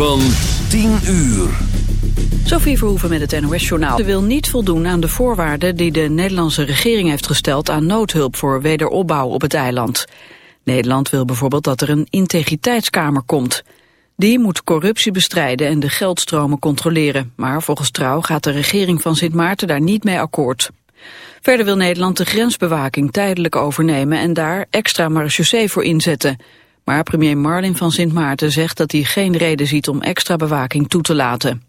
Van 10 uur. Sophie Verhoeven met het NOS-journaal. Ze wil niet voldoen aan de voorwaarden die de Nederlandse regering heeft gesteld aan noodhulp voor wederopbouw op het eiland. Nederland wil bijvoorbeeld dat er een integriteitskamer komt. Die moet corruptie bestrijden en de geldstromen controleren. Maar volgens Trouw gaat de regering van Sint Maarten daar niet mee akkoord. Verder wil Nederland de grensbewaking tijdelijk overnemen en daar extra marechaussee voor inzetten. Maar premier Marlin van Sint Maarten zegt dat hij geen reden ziet om extra bewaking toe te laten.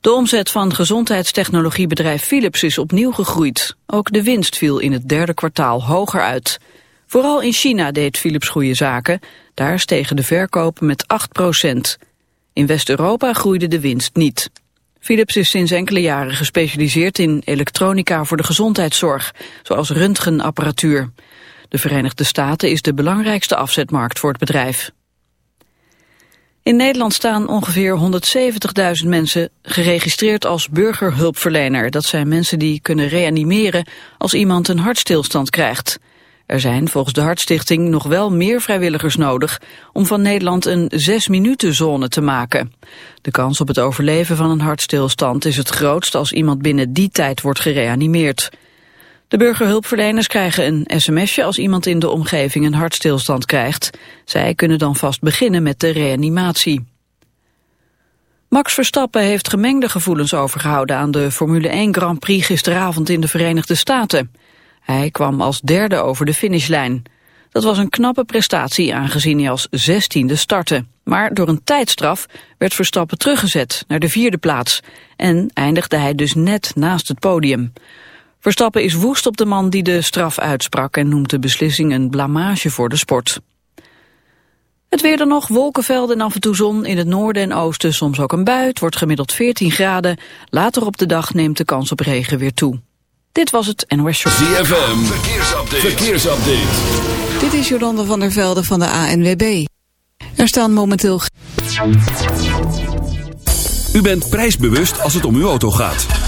De omzet van gezondheidstechnologiebedrijf Philips is opnieuw gegroeid. Ook de winst viel in het derde kwartaal hoger uit. Vooral in China deed Philips goede zaken. Daar stegen de verkopen met 8 procent. In West-Europa groeide de winst niet. Philips is sinds enkele jaren gespecialiseerd in elektronica voor de gezondheidszorg, zoals röntgenapparatuur. De Verenigde Staten is de belangrijkste afzetmarkt voor het bedrijf. In Nederland staan ongeveer 170.000 mensen geregistreerd als burgerhulpverlener. Dat zijn mensen die kunnen reanimeren als iemand een hartstilstand krijgt. Er zijn volgens de Hartstichting nog wel meer vrijwilligers nodig om van Nederland een zes minuten zone te maken. De kans op het overleven van een hartstilstand is het grootst als iemand binnen die tijd wordt gereanimeerd. De burgerhulpverleners krijgen een sms'je als iemand in de omgeving een hartstilstand krijgt. Zij kunnen dan vast beginnen met de reanimatie. Max Verstappen heeft gemengde gevoelens overgehouden aan de Formule 1 Grand Prix gisteravond in de Verenigde Staten. Hij kwam als derde over de finishlijn. Dat was een knappe prestatie aangezien hij als zestiende startte. Maar door een tijdstraf werd Verstappen teruggezet naar de vierde plaats. En eindigde hij dus net naast het podium. Verstappen is woest op de man die de straf uitsprak en noemt de beslissing een blamage voor de sport. Het weer dan nog, wolkenvelden en af en toe zon. In het noorden en oosten soms ook een bui. Het wordt gemiddeld 14 graden. Later op de dag neemt de kans op regen weer toe. Dit was het NOS Show. ZFM, verkeersupdate. verkeersupdate. Dit is Jolande van der Velde van de ANWB. Er staan momenteel... U bent prijsbewust als het om uw auto gaat.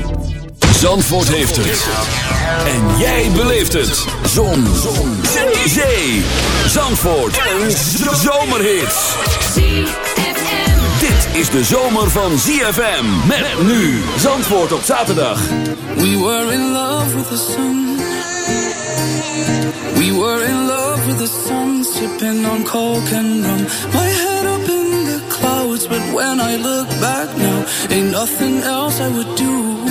Zandvoort heeft het. En jij beleeft het. Zon. Zon. Zee. Zandvoort. Een zomerhit. Dit is de zomer van ZFM. Met nu Zandvoort op zaterdag. We were in love with the sun. We were in love with the sun, sipping on coke and rum. My head up in the clouds, but when I look back now, ain't nothing else I would do.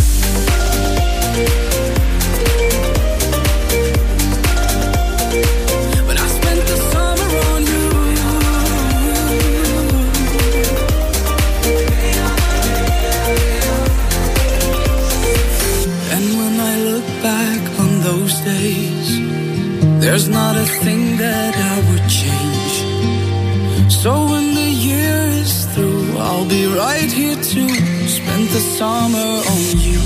Summer on you.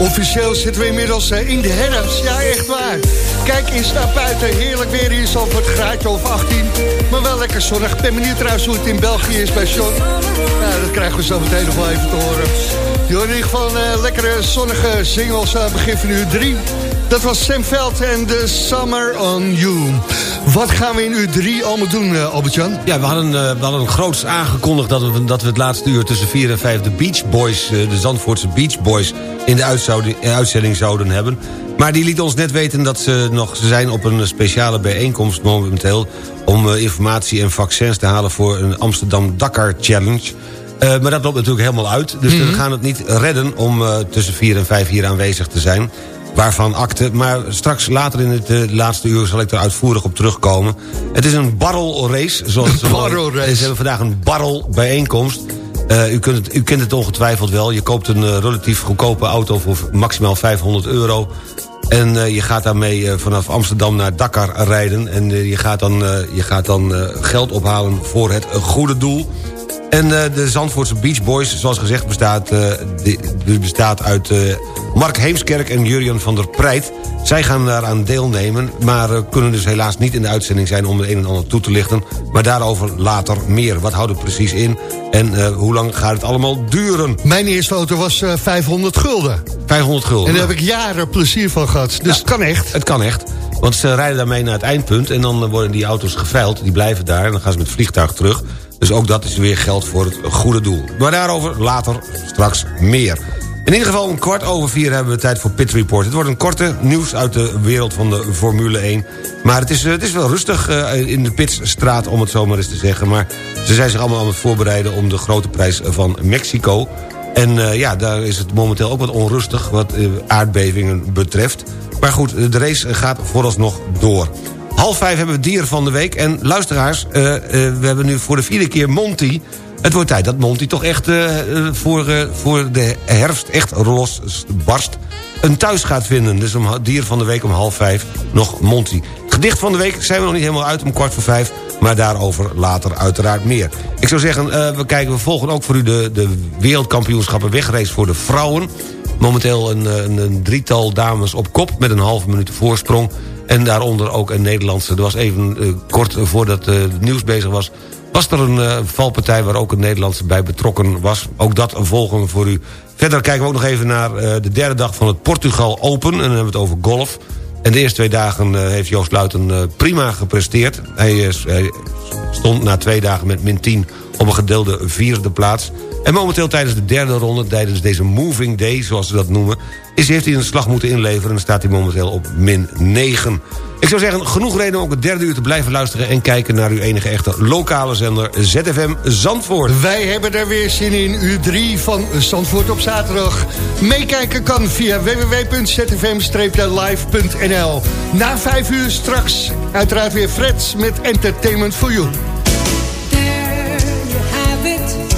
Officieel zitten we inmiddels eh, in de herfst. Ja, echt waar. Kijk eens naar buiten. Heerlijk weer hier zo voor het graadje of 18. Maar wel lekker zonnig. Ik ben benieuwd trouwens hoe het in België is bij Sean. Ja, dat krijgen we zo meteen nog wel even te horen. Door in ieder geval eh, lekkere zonnige singles het begin van uur 3. Dat was Sam Veld en The Summer on You. Wat gaan we in uur 3 allemaal doen, eh, Albert-Jan? Ja, we hadden, eh, we hadden groots aangekondigd dat we, dat we het laatste uur tussen 4 en 5 de Beach Boys, eh, de Zandvoortse Beach Boys, in de uitzouden- uitzending zouden hebben. Maar die liet ons net weten dat ze nog ze zijn op een speciale bijeenkomst momenteel... om informatie en vaccins te halen voor een Amsterdam Dakar Challenge. Maar dat loopt natuurlijk helemaal uit. Dus we gaan het niet redden om tussen 4 en 5 hier aanwezig te zijn. Waarvan akte. Maar straks later in het eh, laatste uur zal ik er uitvoerig op terugkomen. Het is een barrel race. Zoals Een barrel race. Ze hebben vandaag een barrel bijeenkomst. Eh, u, kunt het, u kent het ongetwijfeld wel. Je koopt een eh, relatief goedkope auto voor maximaal 500 euro. En je gaat daarmee vanaf Amsterdam naar Dakar rijden. En je gaat dan, je gaat dan geld ophalen voor het goede doel. En eh, de Zandvoortse Beach Boys, zoals gezegd, bestaat, eh, bestaat uit eh, Mark Heemskerk en Jurjan van der Preit. Zij gaan daaraan deelnemen, maar kunnen dus helaas niet in de uitzending zijn... om het een en ander toe te lichten. Maar daarover later meer. Wat houdt het precies in en hoe lang gaat het allemaal duren? Mijn eerste auto was eh, 500 gulden. 500 gulden. En daar heb ik jaren plezier van gehad. Dus het kan echt. Het kan echt. Want ze rijden daarmee naar het eindpunt... en dan worden die auto's geveild, die blijven daar... en dan gaan ze met het vliegtuig terug. Dus ook dat is weer geld voor het goede doel. Maar daarover later straks meer. In ieder geval om kwart over vier hebben we tijd voor Pit Report. Het wordt een korte nieuws uit de wereld van de Formule 1. Maar het is, eh, het is wel rustig eh, in de Pitstraat, om het zo maar eens te zeggen. Maar ze zijn zich allemaal aan het voorbereiden... om de grote prijs van Mexico... En eh, ja, daar is het momenteel ook wat onrustig wat aardbevingen betreft. Maar goed, de race gaat vooralsnog door. Half vijf hebben we dier van de week. En luisteraars, eh, eh, we hebben nu voor de vierde keer Monty. Het wordt tijd dat Monty toch echt eh, voor, voor de herfst echt losbarst... een thuis gaat vinden. Dus om dier van de week om half vijf nog Monty. Gedicht van de week zijn we nog niet helemaal uit om kwart voor vijf... maar daarover later uiteraard meer. Ik zou zeggen, we, kijken, we volgen ook voor u de, de wereldkampioenschappen wegrace voor de vrouwen. Momenteel een, een drietal dames op kop met een halve minuut voorsprong. En daaronder ook een Nederlandse. Er was even eh, kort voordat eh, het nieuws bezig was... was er een eh, valpartij waar ook een Nederlandse bij betrokken was. Ook dat volgen voor u. Verder kijken we ook nog even naar de derde dag van het Portugal Open. En dan hebben we het over golf. En de eerste twee dagen heeft Joost Luiten prima gepresteerd. Hij, hij stond na twee dagen met min 10 op een gedeelde vierde plaats. En momenteel tijdens de derde ronde, tijdens deze moving day, zoals ze dat noemen... Is, heeft hij een slag moeten inleveren en staat hij momenteel op min 9. Ik zou zeggen, genoeg reden om ook het derde uur te blijven luisteren... en kijken naar uw enige echte lokale zender ZFM Zandvoort. Wij hebben er weer zin in. Uur 3 van Zandvoort op zaterdag. Meekijken kan via www.zfm-live.nl. Na 5 uur straks uiteraard weer Freds met Entertainment for You. There you have it.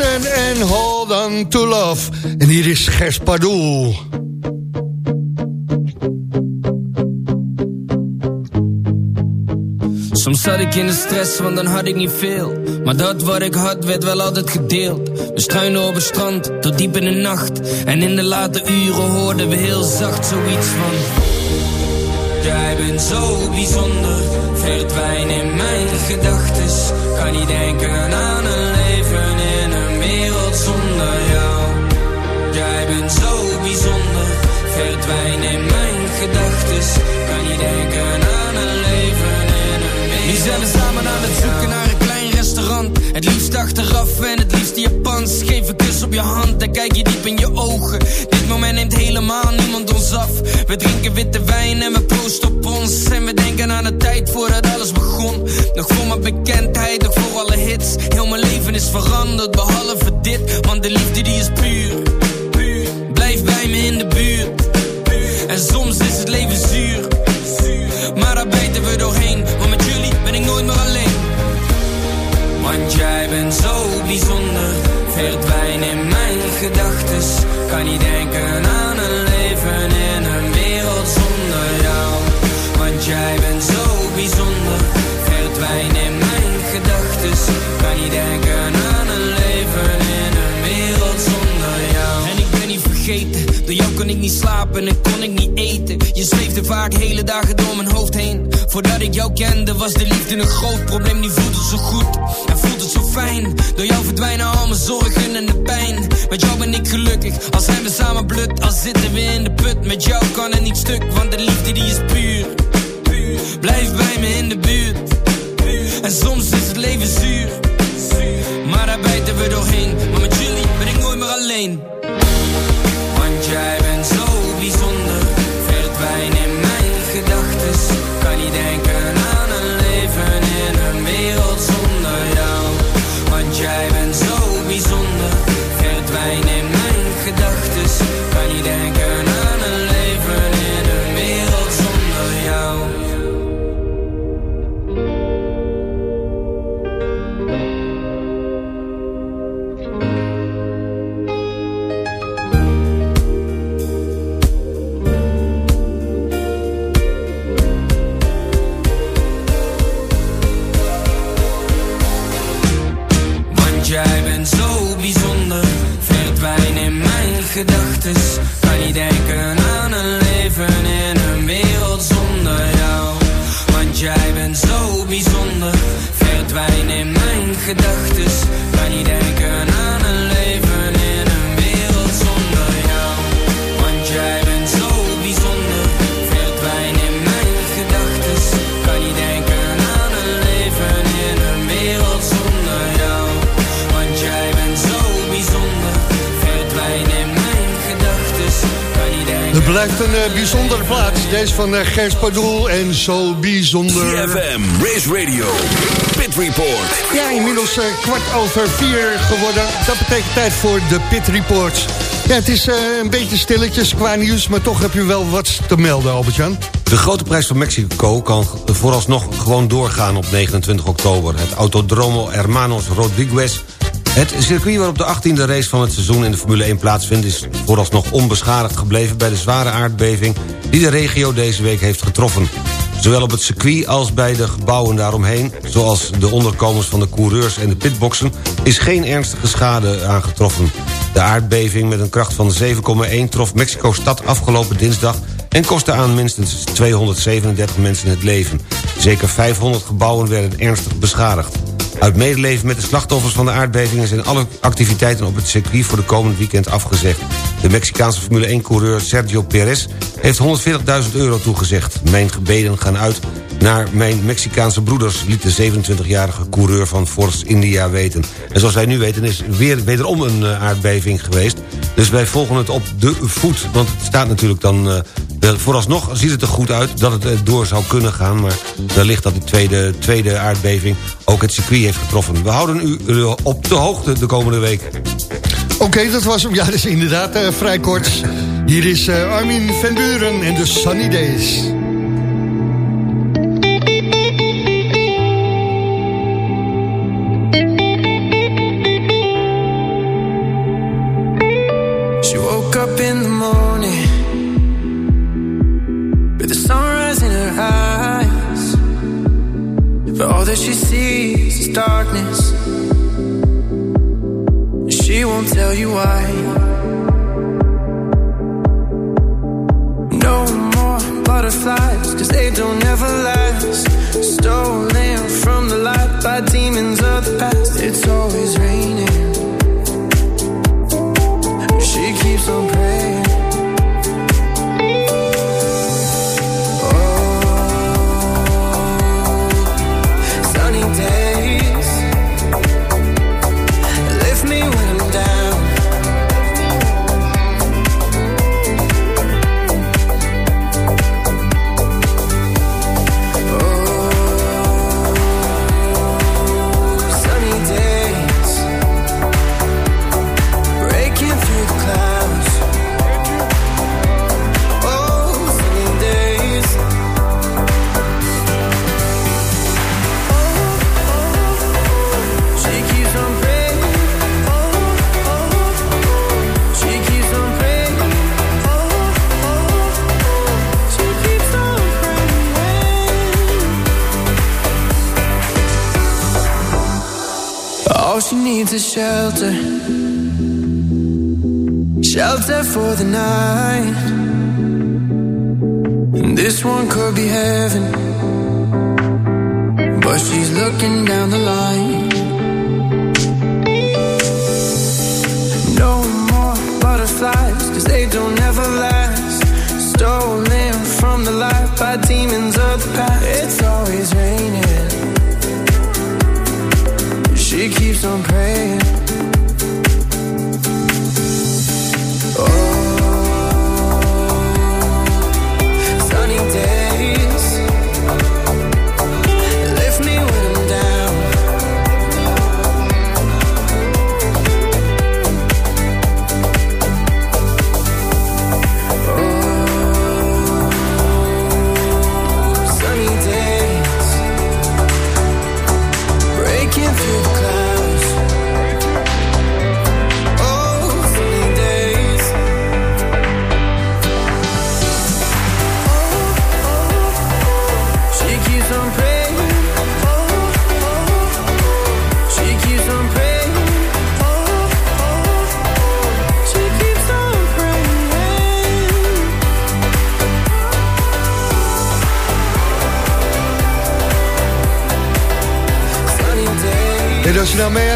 En Hold On To Love. En hier is Gers Pardoel. Soms zat ik in de stress, want dan had ik niet veel. Maar dat wat ik had, werd wel altijd gedeeld. We struinen op het strand, tot diep in de nacht. En in de late uren hoorden we heel zacht zoiets van... Jij bent zo bijzonder, verdwijn in mijn gedachtes. Kan niet denken aan een in mijn gedachtes. Kan niet denken aan een leven in een Nu zijn we samen aan het zoeken naar een klein restaurant. Het liefst achteraf en het liefst Japans. Geef een kus op je hand en kijk je diep in je ogen. Dit moment neemt helemaal niemand ons af. We drinken witte wijn en we proosten op ons. En we denken aan de tijd voordat alles begon. Nog voor mijn bekendheid, nog voor alle hits. Heel mijn leven is veranderd, behalve dit. Want de liefde die is puur. Blijf bij me in de buurt. En soms is het leven zuur. Maar daar bijten we doorheen. Want met jullie ben ik nooit meer alleen. Want jij bent zo bijzonder. Verdwijn in mijn gedachtes. Kan niet denken aan een leven jou kon ik niet slapen en kon ik niet eten. Je zweefde vaak hele dagen door mijn hoofd heen. Voordat ik jou kende was de liefde een groot probleem. Die voelt het zo goed en voelt het zo fijn. Door jou verdwijnen al mijn zorgen en de pijn. Met jou ben ik gelukkig, als zijn we samen blut. Als zitten we in de put, met jou kan het niet stuk. Want de liefde die is puur. Blijf bij me Deze van uh, Gers Pardoel en zo bijzonder. CFM, Race Radio, Pit Report. Ja, inmiddels eh, kwart over vier geworden. Dat betekent tijd voor de Pit Report. Ja, het is eh, een beetje stilletjes qua nieuws, maar toch heb je wel wat te melden, Albert-Jan. De grote prijs van Mexico kan vooralsnog gewoon doorgaan op 29 oktober. Het Autodromo Hermanos Rodriguez het circuit waarop de 18e race van het seizoen in de Formule 1 plaatsvindt... is vooralsnog onbeschadigd gebleven bij de zware aardbeving... die de regio deze week heeft getroffen. Zowel op het circuit als bij de gebouwen daaromheen... zoals de onderkomens van de coureurs en de pitboxen... is geen ernstige schade aangetroffen. De aardbeving met een kracht van 7,1 trof Mexico-stad afgelopen dinsdag... en kostte aan minstens 237 mensen het leven. Zeker 500 gebouwen werden ernstig beschadigd. Uit medeleven met de slachtoffers van de aardbevingen... zijn alle activiteiten op het circuit voor de komend weekend afgezegd. De Mexicaanse Formule 1-coureur Sergio Perez heeft 140.000 euro toegezegd. Mijn gebeden gaan uit naar mijn Mexicaanse broeders... liet de 27-jarige coureur van Force India weten. En zoals wij nu weten is weer wederom een eh, aardbeving geweest. Dus wij volgen het op de voet. Want het staat natuurlijk dan... eh, vooralsnog ziet het er goed uit dat het eh, door zou kunnen gaan... maar wellicht dat die tweede, tweede aardbeving ook het circuit heeft getroffen. We houden u op de hoogte de komende week. Oké, dat was hem. Ja, dat is inderdaad vrij kort. Hier is Armin van Buren en de Sunny Days. to show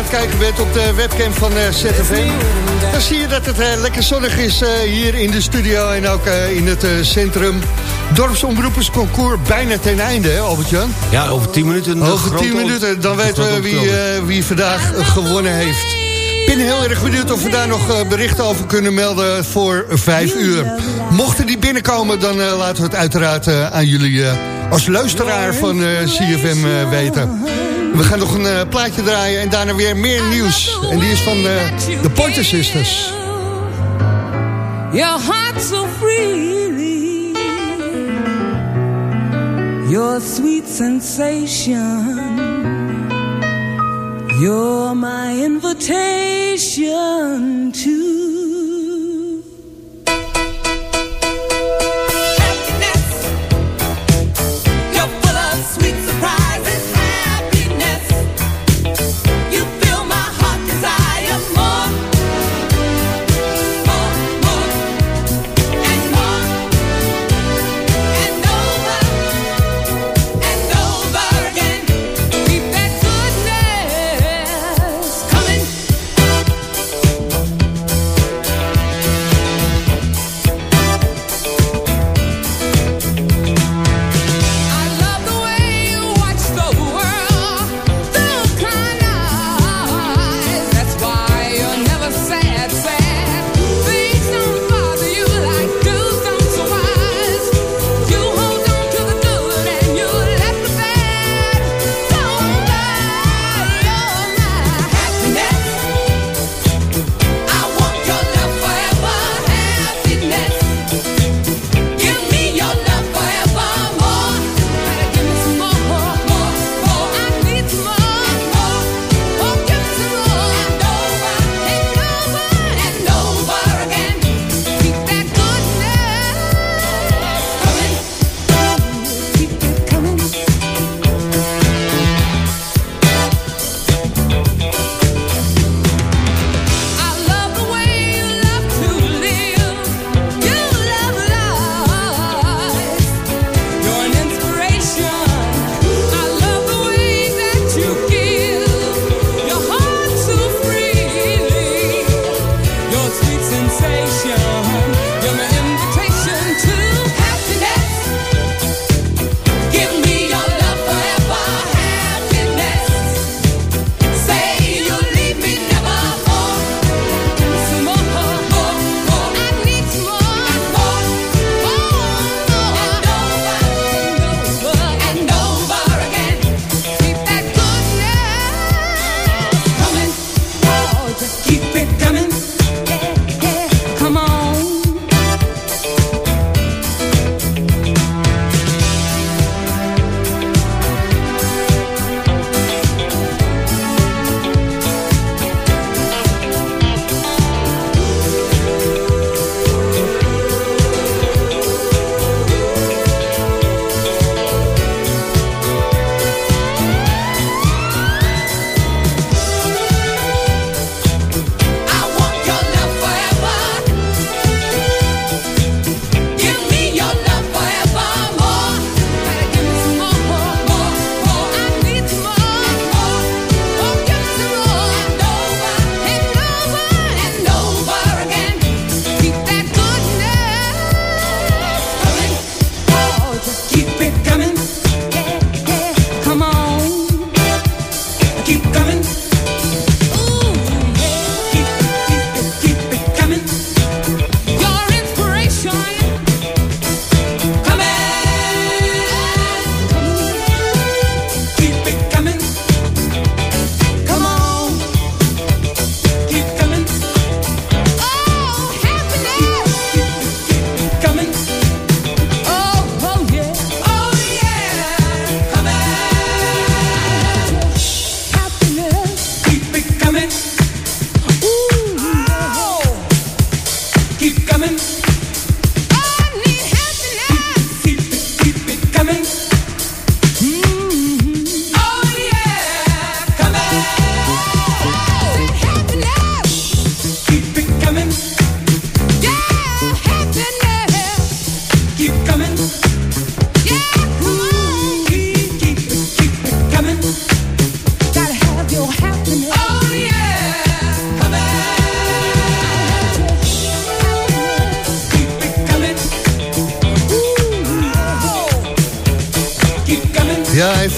het kijken bent op de webcam van eh, ZFM... dan zie je dat het eh, lekker zonnig is eh, hier in de studio en ook in het centrum. Dorpsomroepersconcours bijna ten einde, hè Albert-Jan? Ja, over 10 minuten. Over grote 10 minuten, dan weten we wie, wie vandaag gewonnen heeft. Ik ben heel erg benieuwd of we daar nog berichten over kunnen melden voor 5 uur. Mochten die binnenkomen, dan laten we het uiteraard aan jullie als luisteraar van CFM weten. We gaan nog een eh, plaatje draaien en daarna weer meer nieuws. En die is van eh, de Pointer Sisters. Your heart so freely. Your sweet sensation. You're my invitation to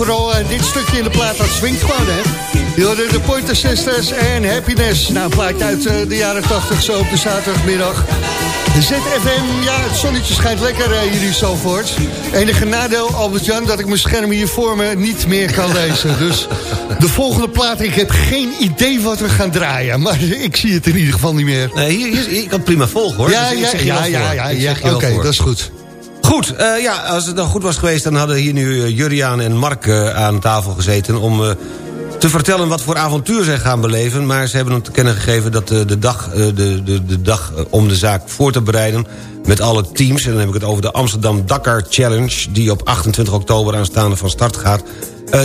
vooral uh, dit stukje in de plaat, dat swingt gewoon, hè. Je de Pointer Sisters en Happiness. Nou, een plaatje uit uh, de jaren 80 zo op de zaterdagmiddag. ZFM, ja, het zonnetje schijnt lekker uh, hier in Zalvoort. Enige nadeel, Albert-Jan, dat ik mijn scherm hier voor me niet meer kan lezen. Dus de volgende plaat, ik heb geen idee wat we gaan draaien. Maar ik zie het in ieder geval niet meer. Nee, hier, hier, ik kan prima volgen, hoor. Ja, dus ja, ja, ja, ja, ja, ja oké, dat is goed. Goed, uh, ja, als het dan goed was geweest... dan hadden hier nu uh, Juriaan en Mark uh, aan tafel gezeten... om te vertellen wat voor avontuur zij gaan beleven. Maar ze hebben hem te kennen gegeven dat de dag, de, de, de dag om de zaak voor te bereiden... met alle teams, en dan heb ik het over de Amsterdam Dakar Challenge... die op 28 oktober aanstaande van start gaat...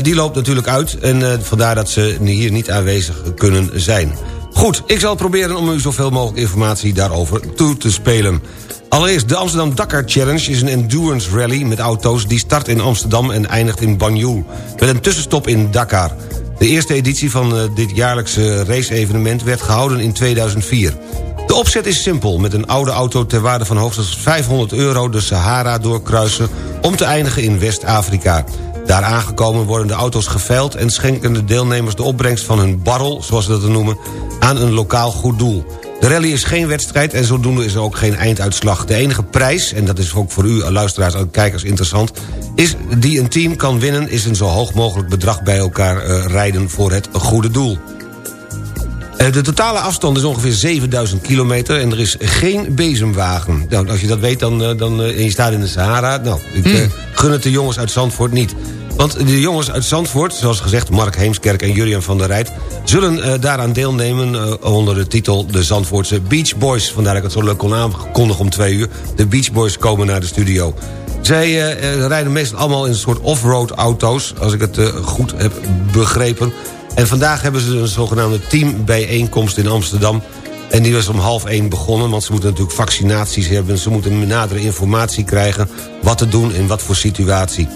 die loopt natuurlijk uit en vandaar dat ze hier niet aanwezig kunnen zijn. Goed, ik zal proberen om u zoveel mogelijk informatie daarover toe te spelen. Allereerst, de Amsterdam Dakar Challenge is een endurance rally met auto's... die start in Amsterdam en eindigt in Banjul... met een tussenstop in Dakar. De eerste editie van uh, dit jaarlijkse race-evenement werd gehouden in 2004. De opzet is simpel, met een oude auto ter waarde van hoogstens 500 euro... de Sahara doorkruisen om te eindigen in West-Afrika. Daar aangekomen worden de auto's geveild... en schenken de deelnemers de opbrengst van hun barrel, zoals ze dat noemen... aan een lokaal goed doel. De rally is geen wedstrijd en zodoende is er ook geen einduitslag. De enige prijs, en dat is ook voor u luisteraars en kijkers interessant... is die een team kan winnen, is een zo hoog mogelijk bedrag bij elkaar uh, rijden voor het goede doel. Uh, de totale afstand is ongeveer 7000 kilometer en er is geen bezemwagen. Nou, als je dat weet dan, uh, dan, en je staat in de Sahara... nou, ik mm. gun het de jongens uit Zandvoort niet. Want de jongens uit Zandvoort, zoals gezegd Mark Heemskerk en Julian van der Rijt... zullen uh, daaraan deelnemen uh, onder de titel de Zandvoortse Beach Boys. Vandaar ik het zo leuk kon aankondigen om twee uur. De Beach Boys komen naar de studio. Zij uh, rijden meestal allemaal in een soort off-road auto's... als ik het goed heb begrepen. En vandaag hebben ze een zogenaamde teambijeenkomst in Amsterdam... En die was om half één begonnen, want ze moeten natuurlijk vaccinaties hebben. Ze moeten nadere informatie krijgen wat te doen in wat voor situatie.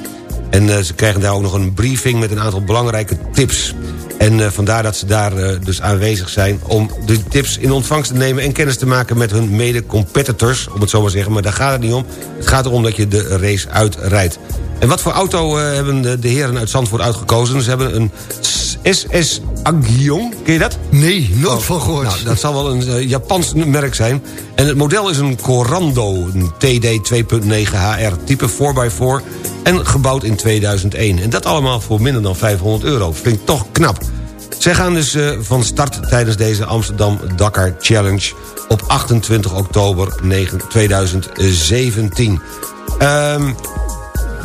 En uh, ze krijgen daar ook nog een briefing met een aantal belangrijke tips. En uh, vandaar dat ze daar uh, dus aanwezig zijn om de tips in ontvangst te nemen... en kennis te maken met hun mede-competitors, om het zo maar zeggen. Maar daar gaat het niet om. Het gaat erom dat je de race uitrijdt. En wat voor auto hebben de, de, heren uit Zandvoort uitgekozen? Ze hebben een SS Agion, ken je dat? Nee, nooit oh, van gehoord. Nou, dat zal wel een Japans merk zijn. En het model is een Corando, een TD 2.9 HR, type 4x4... en gebouwd in 2001. En dat allemaal voor minder dan 500 euro. Ik toch knap. Zij gaan dus uh, van start tijdens deze Amsterdam Dakar Challenge... op 28 oktober 2017. Um,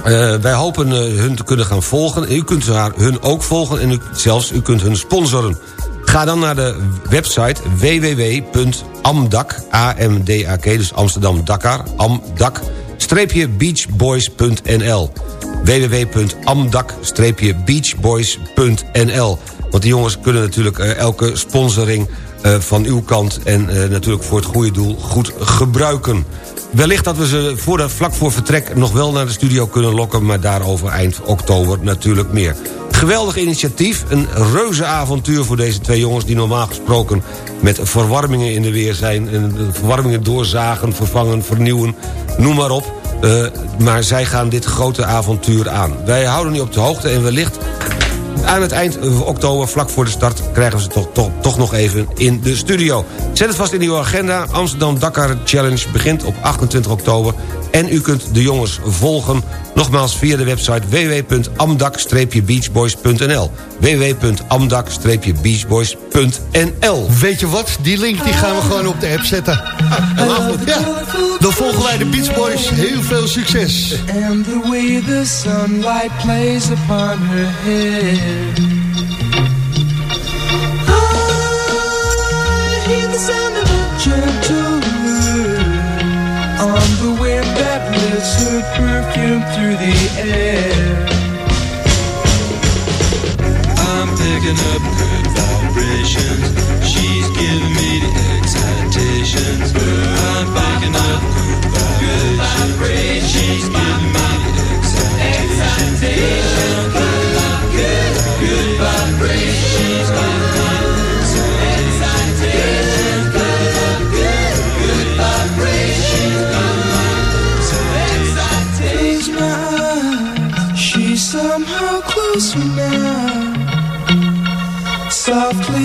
uh, wij hopen uh, hun te kunnen gaan volgen. U kunt hun ook volgen en zelfs u kunt hun sponsoren. Ga dan naar de website www.amdak, A-M-D-A-K, dus Amsterdam Dakar, amdak, beachboys.nl www.amdak-beachboys.nl Want die jongens kunnen natuurlijk uh, elke sponsoring uh, van uw kant... en uh, natuurlijk voor het goede doel goed gebruiken. Wellicht dat we ze voor de, vlak voor vertrek nog wel naar de studio kunnen lokken... maar daarover eind oktober natuurlijk meer. Geweldig initiatief, een reuze avontuur voor deze twee jongens... die normaal gesproken met verwarmingen in de weer zijn... en verwarmingen doorzagen, vervangen, vernieuwen, noem maar op... Uh, maar zij gaan dit grote avontuur aan. Wij houden u op de hoogte en wellicht aan het eind oktober, vlak voor de start... krijgen we ze toch, toch, toch nog even in de studio. Zet het vast in uw agenda. Amsterdam Dakar Challenge begint op 28 oktober. En u kunt de jongens volgen Nogmaals via de website www.amdak-beachboys.nl www.amdak-beachboys.nl Weet je wat? Die link die gaan we gewoon op de app zetten. Ja, dan volgen wij de Beach Boys. Heel veel succes. And the way the sunlight plays upon her head I hear the sound of a gentle on the wind that her perfume through the air. I'm picking up good vibrations. She's giving me the excitations. I'm picking up good vibrations. She's giving me the excitations.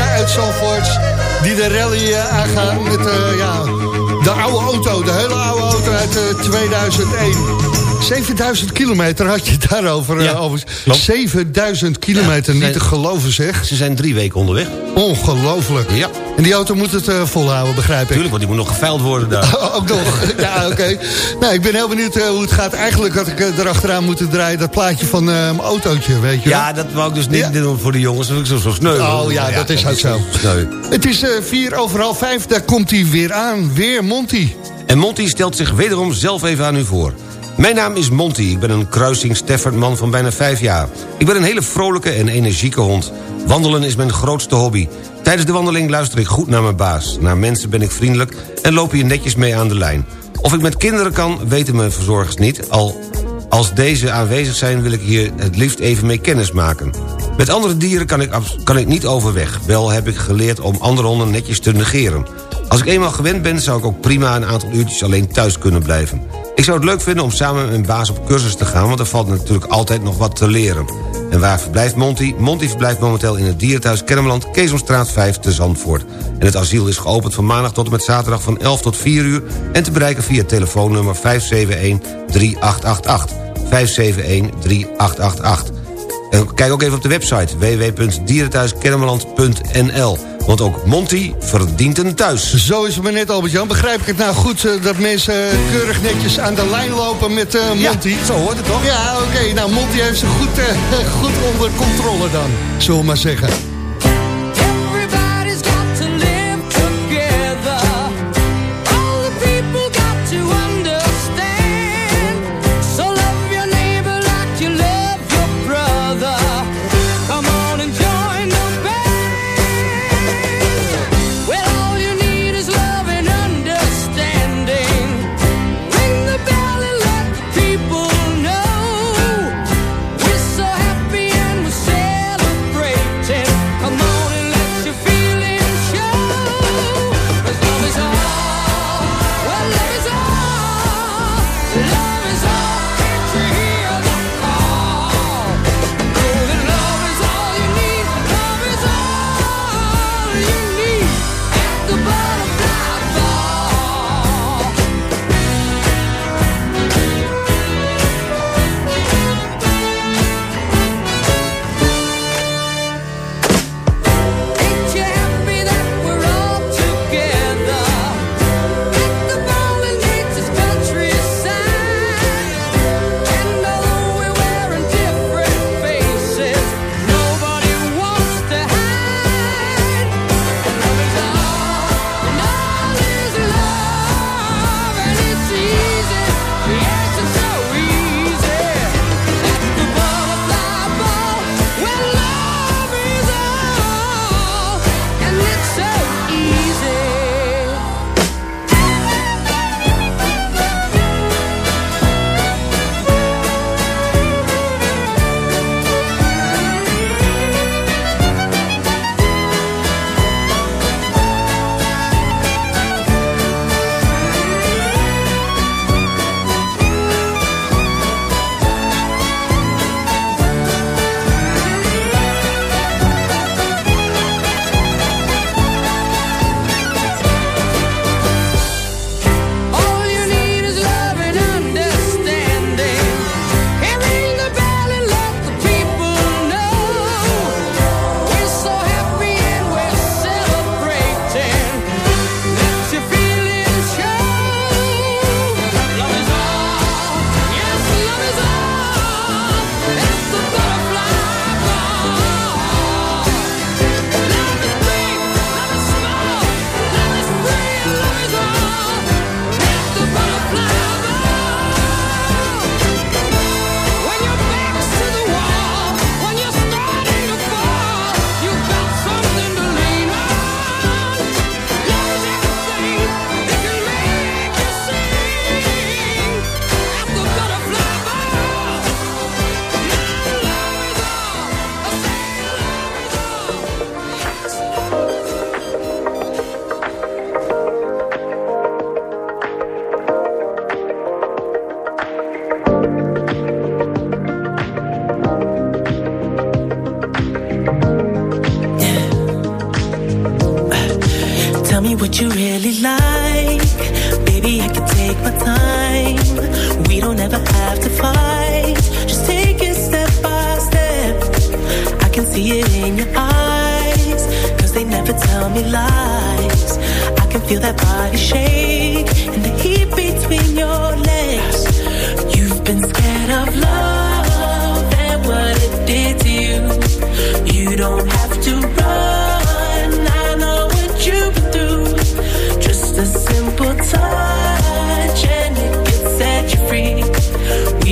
Uit Zandvoort... die de rally eh, aangaan met eh, ja, de oude auto, de hele oude auto uit eh, 2001. 7000 kilometer had je het daarover. Ja, eh, over. klopt. 7000 kilometer, Ja, niet te geloven zeg. Ze zijn drie weken onderweg. Ongelooflijk. Ja. En die auto moet het eh, volhouden, begrijp ik. Tuurlijk, want die moet nog geveild worden daar. Ook nog. Ja, oké. Nou, ik ben heel benieuwd eh, hoe het gaat. Eigenlijk had ik eh, erachteraan moeten draaien... dat plaatje van mijn autootje, weet je. Ja, dat wou ik dus niet doen voor de jongens. Dat is zo, zo sneu. Oh ja, dat is ook zo. Sneu. Het is vier over half vijf, daar komt hij weer aan. Weer Monty. En Monty stelt zich wederom zelf even aan u voor. Mijn naam is Monty, ik ben een kruising Stafford-man van bijna vijf jaar. Ik ben een hele vrolijke en energieke hond. Wandelen is mijn grootste hobby. Tijdens de wandeling luister ik goed naar mijn baas. Naar mensen ben ik vriendelijk en loop hier netjes mee aan de lijn. Of ik met kinderen kan, weten mijn verzorgers niet... al als deze aanwezig zijn wil ik hier het liefst even mee kennis maken. Met andere dieren kan ik, kan ik niet overweg. Wel heb ik geleerd om andere honden netjes te negeren. Als ik eenmaal gewend ben, zou ik ook prima een aantal uurtjes alleen thuis kunnen blijven. Ik zou het leuk vinden om samen met mijn baas op cursus te gaan... want er valt natuurlijk altijd nog wat te leren. En waar verblijft Monty? Monty verblijft momenteel in het dierenthuis Kennemerland... Keesomstraat 5 te Zandvoort. En het asiel is geopend van maandag tot en met zaterdag van 11 tot 4 uur... en te bereiken via telefoonnummer 571-3888. 571-3888. Kijk ook even op de website www.dierenthuiskennemerland.nl. Want ook Monty verdient een thuis. Zo is het maar net, Albert-Jan. Begrijp ik het nou goed eh, dat mensen eh, keurig netjes aan de lijn lopen met eh, Monty? Ja, zo hoort het toch? Ja, oké. Nou, Monty heeft ze goed, goed onder controle dan. Zullen we maar zeggen.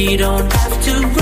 We don't have to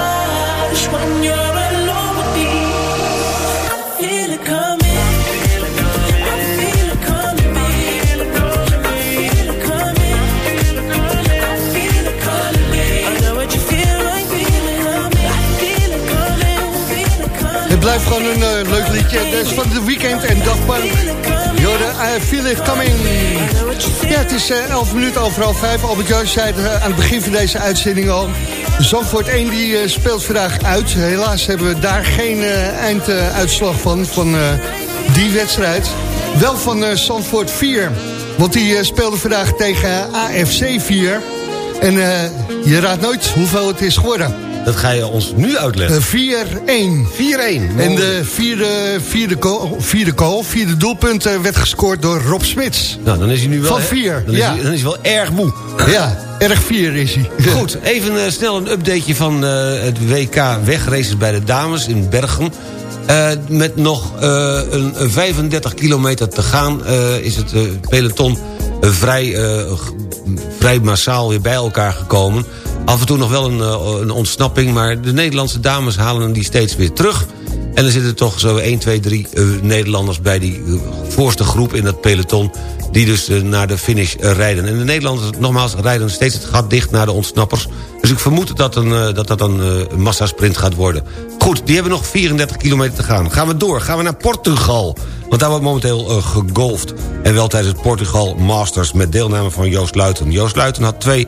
een eh, leuk liedje. Dat is van de weekend en dagbank. Jorde, I feel it coming. Ja, het is eh, 11 minuten over half 5. Albert Joost zei het eh, aan het begin van deze uitzending al. Zandvoort 1 die eh, speelt vandaag uit. Helaas hebben we daar geen eh, einduitslag van, van eh, die wedstrijd. Wel van eh, Zandvoort 4. Want die eh, speelde vandaag tegen AFC 4. En eh, je raadt nooit hoeveel het is geworden. Dat ga je ons nu uitleggen. Eh, 4-1. 4-1. En de vierde, vierde, goal, vierde goal, vierde doelpunt eh, werd gescoord door Rob Smits. Nou, dan is hij nu wel... Van vier, Dan is, ja. dan is hij wel erg moe. Ja, erg vier is hij. Goed, even eh, snel een updateje van het WK wegraces bij de dames in Bergen. Met nog een, een 35 kilometer te gaan is het peloton vrij, vrij massaal weer bij elkaar gekomen. Af en toe nog wel een, eh, een ontsnapping, maar de Nederlandse dames halen die steeds weer terug. En er zitten toch zo 1, 2, 3 eh, Nederlanders bij die eh, voorste groep in dat peloton... die dus eh, naar de finish rijden. En de Nederlanders, nogmaals, rijden steeds het gat dicht naar de ontsnappers. Dus ik vermoed dat een, dat, dat een massasprint gaat worden. Goed, die hebben nog 34 kilometer te gaan. Gaan we door, gaan we naar Portugal. Want daar wordt momenteel gegolfd. En wel tijdens het Portugal Masters met deelname van Joost Luiten. Joost Luiten had twee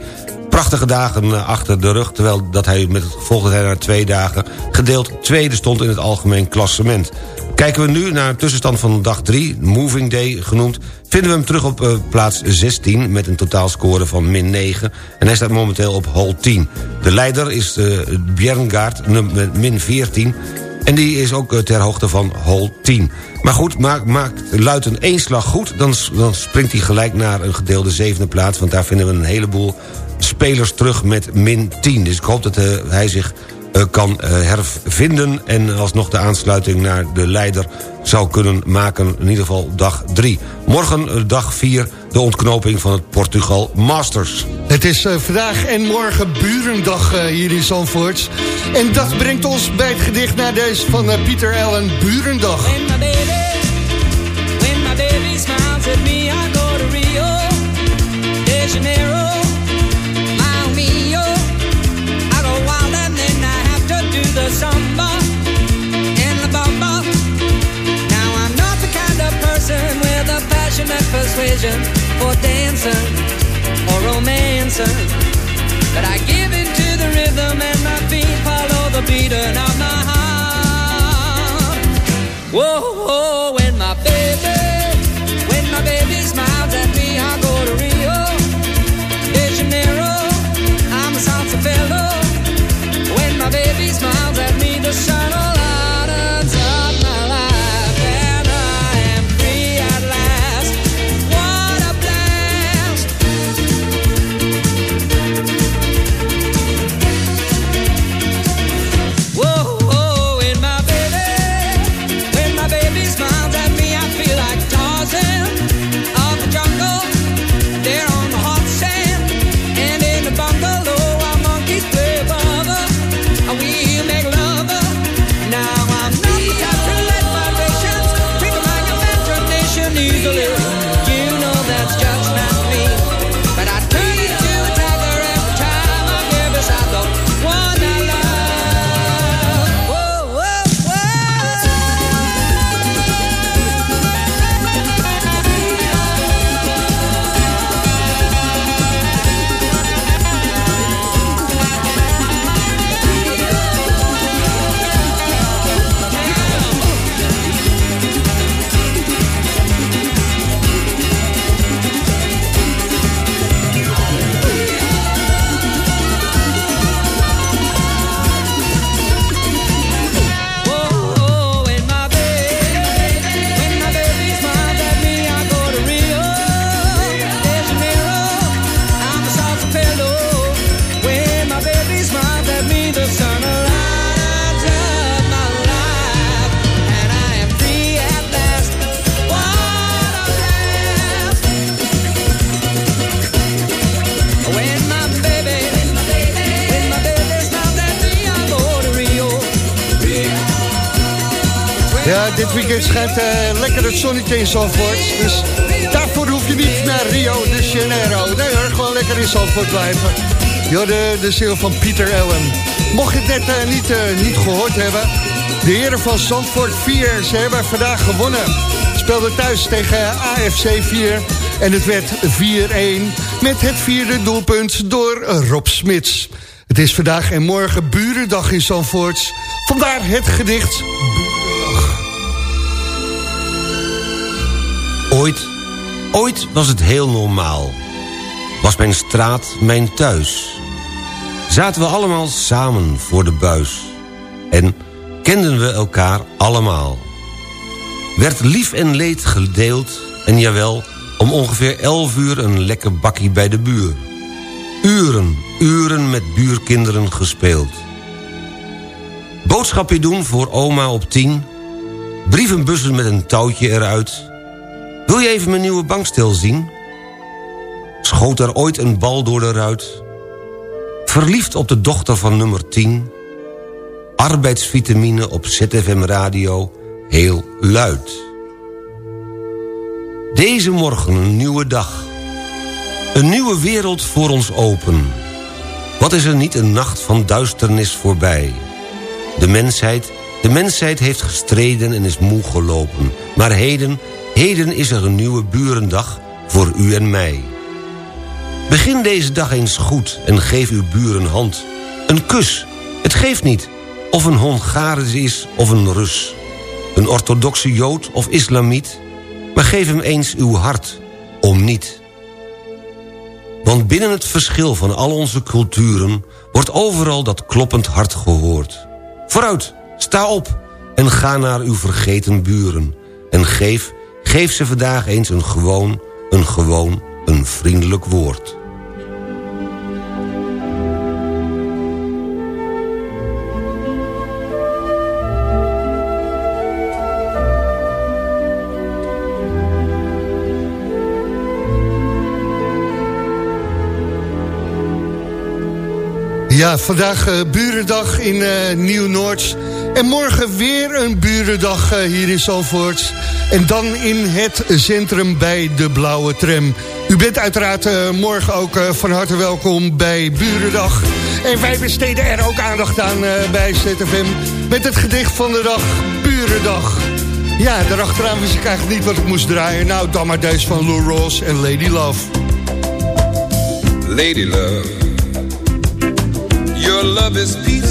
prachtige dagen eh, achter de rug... terwijl dat hij met het gevolg dat hij na twee dagen gedeeld tweede stond in het algemeen klassement. Kijken we nu naar een tussenstand van dag 3, Moving Day genoemd... vinden we hem terug op eh, plaats 16 met een totaalscore van min 9... en hij staat momenteel op hole 10. De leider is uh, Bjerngaard num- met min 14... En die is ook eh, ter hoogte van hole 10. Maar goed, maakt, maakt Luiten één slag goed... Dan, dan springt hij gelijk naar een gedeelde zevende plaats... want daar vinden we een heleboel spelers terug met min 10. Dus ik hoop dat eh, hij zich eh, kan eh, hervinden... en alsnog de aansluiting naar de leider zou kunnen maken... in ieder geval dag 3. Morgen dag 4 de ontknoping van het Portugal Masters. Het is eh, vandaag en morgen Burendag eh, hier in Zandvoort. En dat brengt ons bij het gedicht naar deze van Pieter Allen, Burendag. When my baby, when my baby smiles at me, I go to Rio de Janeiro. Persuasion for dancing or romancing, but I give in to the rhythm and my feet follow the beating of my heart. Whoa, whoa, when my baby, in. Dus daarvoor hoef je niet naar Rio de Janeiro. Nee hoor, gewoon lekker in Zandvoort blijven. Jo, de, de ziel van Pieter Allen. Mocht je het net eh, niet, eh, niet gehoord hebben... de heren van Zandvoort 4, ze hebben vandaag gewonnen. Speelden thuis tegen AFC 4 en het werd 4-1... met het vierde doelpunt door Rob Smits. Het is vandaag en morgen Burendag in Zandvoort. Vandaar het gedicht Ooit, ooit was het heel normaal. Was mijn straat mijn thuis. Zaten we allemaal samen voor de buis. En kenden we elkaar allemaal. Werd lief en leed gedeeld. En jawel, om ongeveer elf uur een lekker bakkie bij de buur. Uren, uren met buurkinderen gespeeld. Boodschapje doen voor oma op tien. Brievenbussen met een touwtje eruit. Wil je even mijn nieuwe bankstel zien? Schoot er ooit een bal door de ruit? Verliefd op de dochter van nummer 10? Arbeidsvitamine op ZFM Radio, heel luid. Deze morgen een nieuwe dag. Een nieuwe wereld voor ons open. Wat is er niet een nacht van duisternis voorbij? De mensheid, de mensheid heeft gestreden en is moe gelopen. Maar heden, heden is er een nieuwe burendag voor u en mij. Begin deze dag eens goed en geef uw buren hand. Een kus, het geeft niet. Of een Hongaris is of een Rus. Een orthodoxe Jood of Islamiet. Maar geef hem eens uw hart, om niet. Want binnen het verschil van al onze culturen... wordt overal dat kloppend hart gehoord. Vooruit, sta op en ga naar uw vergeten buren. En geef, Geef ze vandaag eens een gewoon, een gewoon, een vriendelijk woord. Ja, vandaag uh, Burendag in uh, Nieuw-Noord. En morgen weer een Burendag uh, hier in Zalvoort. En dan in het centrum bij de Blauwe Tram. U bent uiteraard morgen ook van harte welkom bij Burendag. En wij besteden er ook aandacht aan bij ZFM... met het gedicht van de dag, Burendag. Ja, daarachteraan wist ik eigenlijk niet wat ik moest draaien. Nou, dan maar van Lou Ross en Lady Love. Lady Love Your love is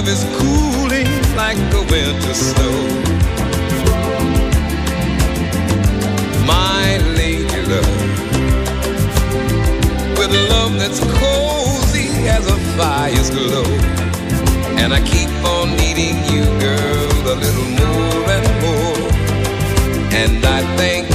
love is cooling like the winter snow. My lady love, with love that's cozy as a fire's glow. And I keep on needing you, girl, a little more and more. And I thank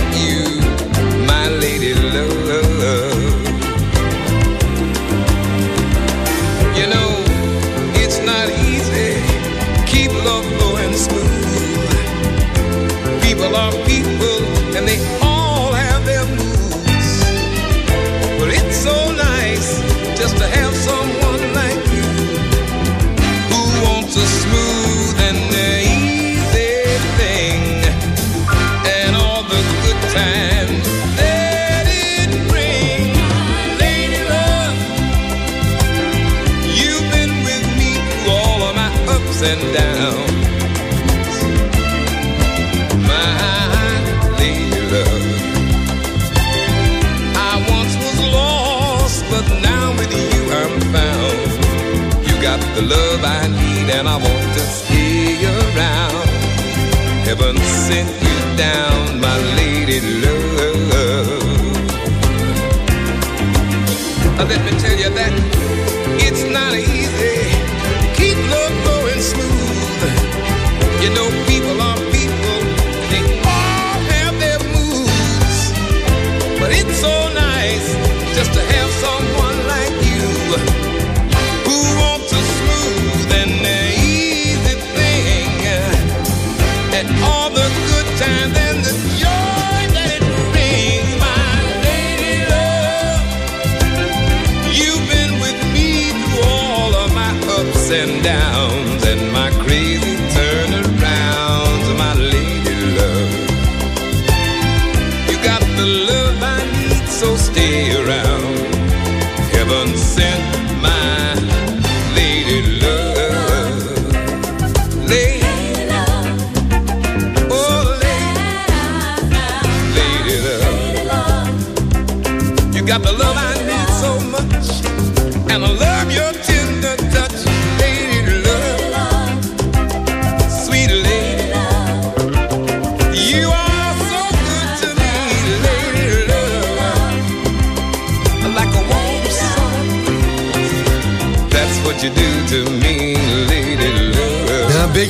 love I need, and I want to stay around. Heaven sent you down,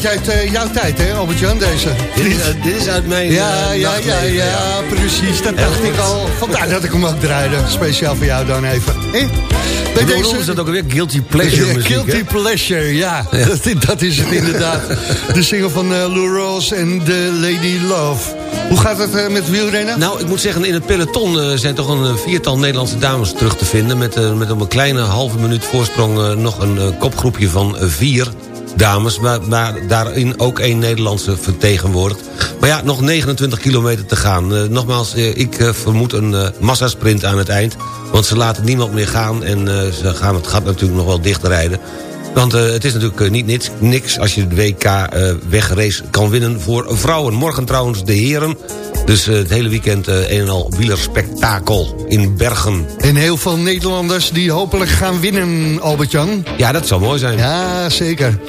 beetje uit eh, jouw tijd, hè, Albert-Jan, deze. Dit is, uit- dit is uit mijn Ja, eh, ja, ja, ja, precies. Dat dacht ik al. Vandaar dat ik hem ook draaide. Speciaal voor jou dan even. Eh? Bij Hoe noemen ze dat ook weer? Guilty pleasure muziek, Guilty? Pleasure, ja. Dat, dat is het inderdaad. De single van uh, Lou Rawls en The Lady Love. Hoe gaat het eh, met wielrennen? Nou, ik moet zeggen, in het peloton eh, zijn toch een eh, viertal Nederlandse dames terug te vinden... met, eh, met op een kleine halve minuut voorsprong eh, nog een eh, kopgroepje van eh, vier dames... Maar, maar daarin ook één Nederlandse vertegenwoordigd. Maar ja, nog 29 kilometer te gaan. Eh, nogmaals, eh, ik eh, vermoed een eh, massasprint aan het eind... want ze laten niemand meer gaan en ze gaan het gat natuurlijk nog wel dicht rijden... Want het is natuurlijk niet niks, niks als je de WK wegrace kan winnen voor vrouwen. Morgen trouwens de heren. Dus eh, het hele weekend eh, een en al wielerspektakel in Bergen. En heel veel Nederlanders die hopelijk gaan winnen, Albert-Jan. Ja, dat zou mooi zijn. Ja, zeker.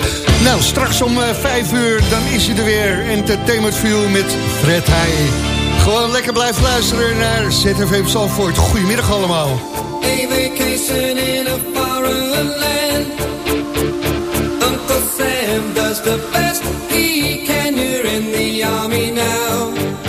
Nou, straks om eh, vijf uur, dan is hij er weer. Entertainment View met Fred Heij. Gewoon lekker blijven luisteren naar ZFM Zalvoort. Goedemiddag allemaal. a vacation in a foreign land. Uncle Sam does the best he can. You're in the army now.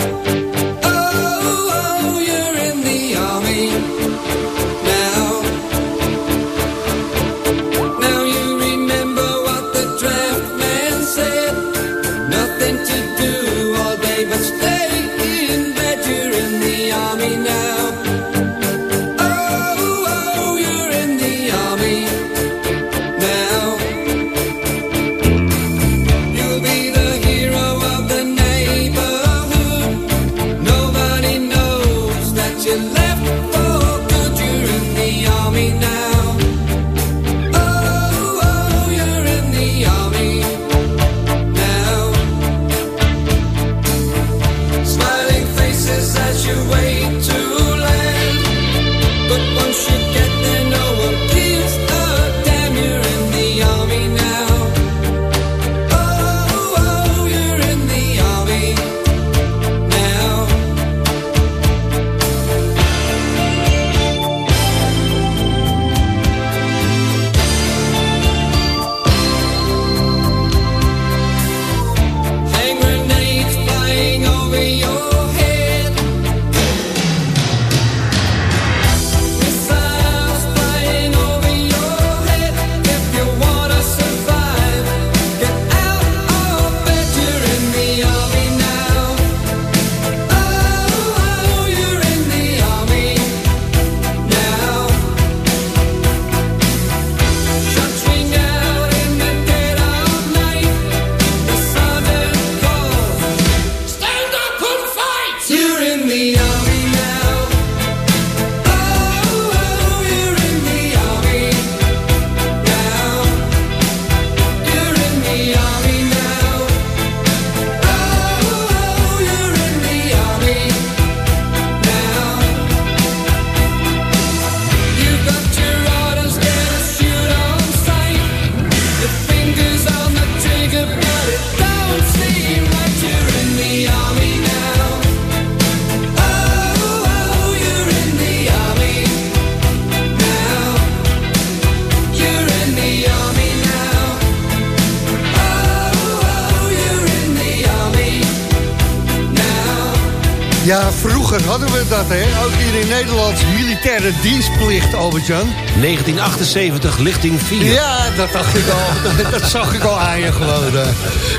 Ja, vroeger hadden we dat, hè? Ook hier in Nederland, militaire dienstplicht, Albert-Jan. 1978, lichting 4. Ja, dat dacht ik al. dat zag ik al aan je gewoon.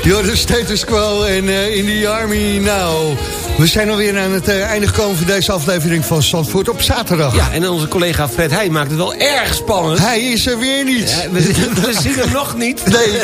Joh, de status quo en eh, in the army now. We zijn alweer aan het eh, einde gekomen van deze aflevering van Zandvoort op zaterdag. Ja, en onze collega Fred Heij maakt het wel erg spannend. Hij is er weer niet. Ja, we, we zien hem nog niet. Nee.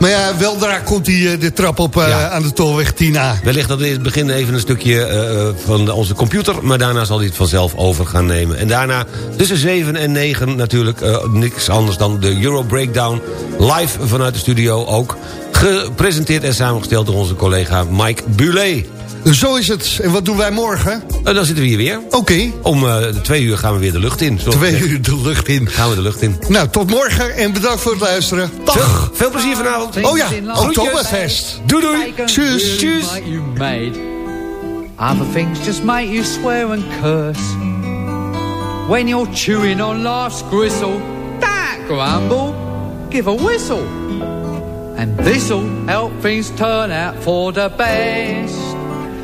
Maar ja, weldra komt hij eh, de trap op eh, Ja. aan de tolweg 10A. Wellicht dat we in het begin even een stukje van onze computer... maar daarna zal hij het vanzelf over gaan nemen. En daarna tussen 7 en 9 natuurlijk niks anders dan de Euro Breakdown... live vanuit de studio ook. Gepresenteerd en samengesteld door onze collega Mike Bulet. Zo is het. En wat doen wij morgen? En dan zitten we hier weer. Oké, Om eh, twee uur gaan we weer de lucht in. twee gezegd. uur de lucht in. Gaan we de lucht in. Nou, tot morgen en bedankt voor het luisteren. Dag. Veel, veel plezier vanavond. Oh ja, Oktoberfest. Doei doei. Tjus. Tjus. Other things just make you swear and curse. When you're chewing on life's gristle, don't grumble, give a whistle. And this'll help things turn out for the best.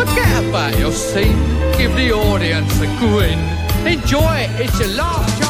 Forget about your scene, give the audience a grin. Enjoy it, it's your last chance.